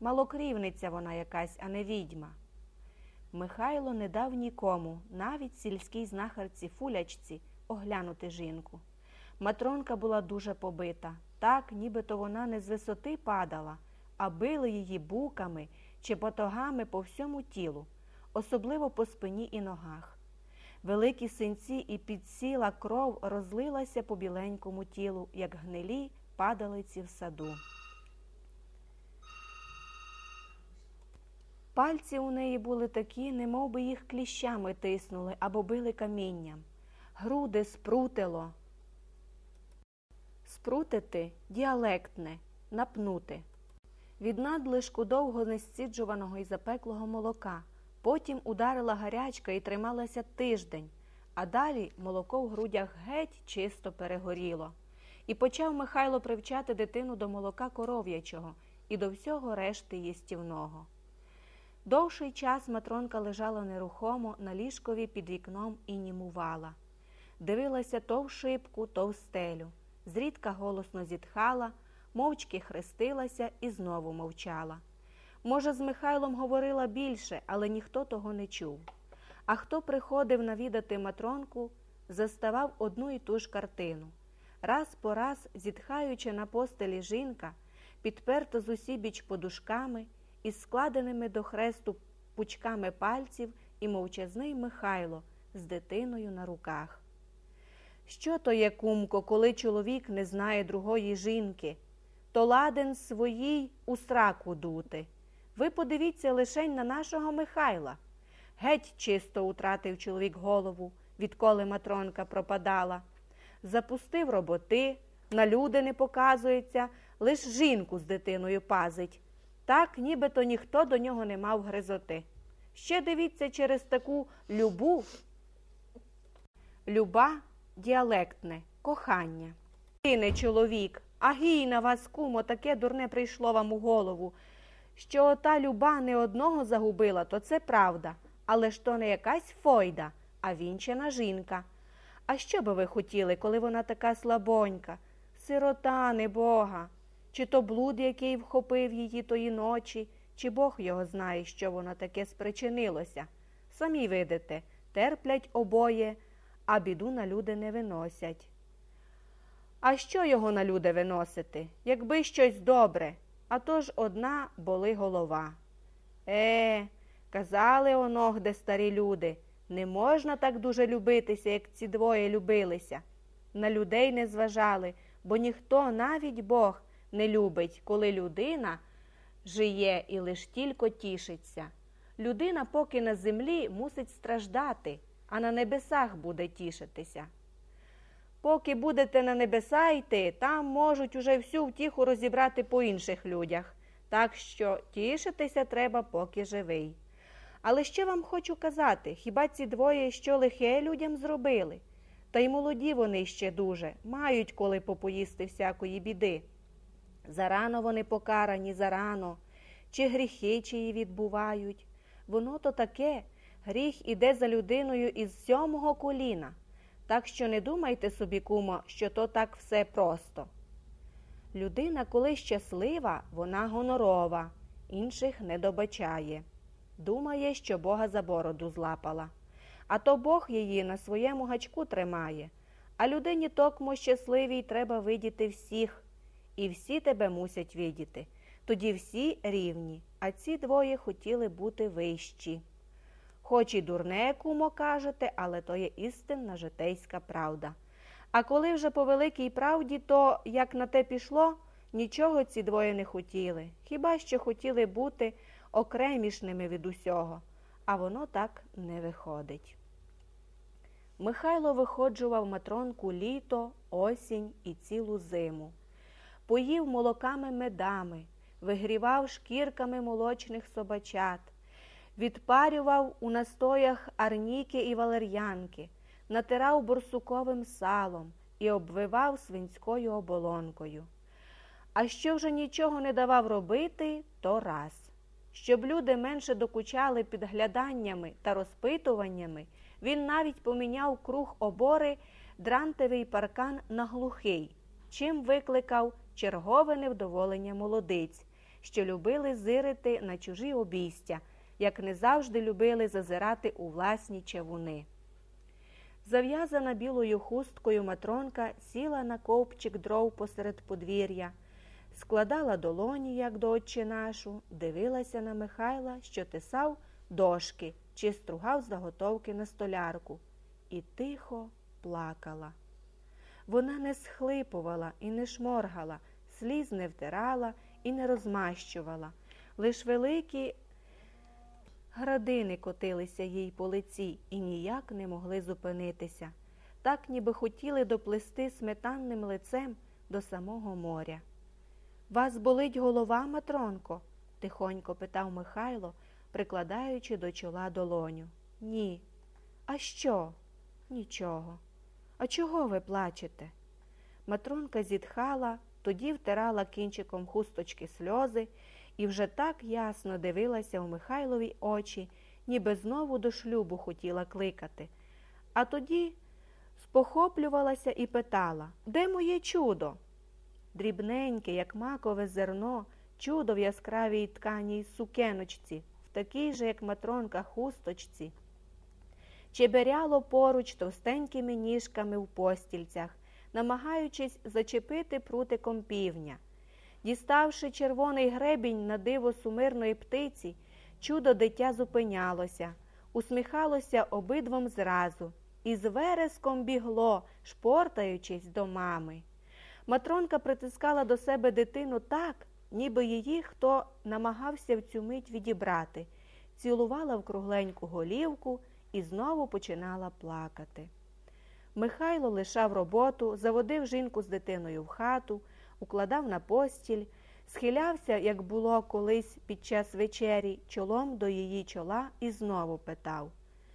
малокрівниця вона якась, а не відьма. Михайло не дав нікому, навіть сільській знахарці фулячці, оглянути жінку. Матронка була дуже побита, так, нібито вона не з висоти падала, а били її буками чи батогами по всьому тілу, особливо по спині і ногах. Великі синці і підсіла кров розлилася по біленькому тілу, як гнилі падалиці в саду. Пальці у неї були такі, немов би їх кліщами тиснули або били камінням. Груди спрутило. Спрутити діалектне, напнути. Від надлишку довго несціджуваного і запеклого молока. Потім ударила гарячка і трималася тиждень, а далі молоко в грудях геть чисто перегоріло. І почав Михайло привчати дитину до молока коров'ячого і до всього решти їстівного. Довший час Матронка лежала нерухомо на ліжкові під вікном і німувала. Дивилася то в шибку, то в стелю. Зрідка голосно зітхала, мовчки хрестилася і знову мовчала. Може, з Михайлом говорила більше, але ніхто того не чув. А хто приходив навідати матронку, заставав одну і ту ж картину. Раз по раз, зітхаючи на постелі жінка, підперта з усібіч подушками, із складеними до хресту пучками пальців і мовчазний Михайло з дитиною на руках. Що то є, кумко, коли чоловік не знає другої жінки, то ладен своїй у сраку дути. Ви подивіться лишень на нашого Михайла. Геть чисто утратив чоловік голову, відколи матронка пропадала. Запустив роботи, на люди не показується, лиш жінку з дитиною пазить. Так, нібито ніхто до нього не мав гризоти. Ще дивіться через таку любу, люба діалектне, кохання. Ти не чоловік, а гій на вас, кумо, таке дурне прийшло вам у голову. Що ота люба не одного загубила, то це правда, але ж то не якась фойда, а вінчена жінка. А що би ви хотіли, коли вона така слабонька? Сирота, не Бога. Чи то блуд, який вхопив її тої ночі, чи Бог його знає, що воно таке спричинилося. Самі видите, терплять обоє, а біду на люди не виносять. А що його на люди виносити, якби щось добре, а то ж одна боли голова. Е, казали оногде старі люди, не можна так дуже любитися, як ці двоє любилися. На людей не зважали, бо ніхто, навіть Бог, не любить, коли людина жиє і лиш тільки тішиться. Людина, поки на землі, мусить страждати, а на небесах буде тішитися. Поки будете на небеса йти, там можуть уже всю втіху розібрати по інших людях. Так що тішитися треба, поки живий. Але що вам хочу казати, хіба ці двоє що лихе людям зробили? Та й молоді вони ще дуже, мають коли попоїсти всякої біди. Зарано вони покарані, зарано, чи гріхи чиї відбувають. Воно то таке, гріх іде за людиною із сьомого коліна. Так що не думайте собі, кумо, що то так все просто. Людина, коли щаслива, вона гонорова, інших не добачає. Думає, що Бога за бороду злапала. А то Бог її на своєму гачку тримає, а людині токмо щасливій треба видіти всіх, і всі тебе мусять видіти. Тоді всі рівні, а ці двоє хотіли бути вищі. Хоч і дурне, кумо кажете, але то є істинна житейська правда. А коли вже по великій правді, то, як на те пішло, нічого ці двоє не хотіли, хіба що хотіли бути окремішними від усього, а воно так не виходить. Михайло виходжував матронку літо, осінь і цілу зиму, поїв молоками медами, вигрівав шкірками молочних собачат відпарював у настоях арніки і валер'янки, натирав борсуковим салом і обвивав свинською оболонкою. А що вже нічого не давав робити, то раз. Щоб люди менше докучали підгляданнями та розпитуваннями, він навіть поміняв круг обори дрантевий паркан на глухий, чим викликав чергове невдоволення молодиць, що любили зирити на чужі обійстя, як не завжди любили зазирати у власні чавуни. Зав'язана білою хусткою матронка сіла на ковпчик дров посеред подвір'я, складала долоні, як до отче нашу, дивилася на Михайла, що тисав дошки чи стругав заготовки на столярку, і тихо плакала. Вона не схлипувала і не шморгала, сліз не втирала і не розмащувала. Лиш великі градини котилися їй по лиці і ніяк не могли зупинитися, так ніби хотіли доплести сметанним лицем до самого моря. Вас болить голова, Матронко? тихонько питав Михайло, прикладаючи до чола долоню. Ні. А що? Нічого. А чого ви плачете? Матронка зітхала, тоді втирала кінчиком хусточки сльози і вже так ясно дивилася у Михайлові очі, ніби знову до шлюбу хотіла кликати. А тоді спохоплювалася і питала Де моє чудо? Дрібненьке, як макове зерно, чудо в яскравій тканій сукеночці, в такій же, як матронка, хусточці. Чеберяло поруч товстенькими ніжками в постільцях, намагаючись зачепити прутиком півня. Діставши червоний гребінь на диво сумирної птиці, чудо дитя зупинялося, усміхалося обидвом зразу і з вереском бігло, шпортаючись до мами. Матронка притискала до себе дитину так, ніби її хто намагався в цю мить відібрати, цілувала в кругленьку голівку і знову починала плакати. Михайло лишав роботу, заводив жінку з дитиною в хату, укладав на постіль, схилявся, як було колись під час вечері, чолом до її чола і знову питав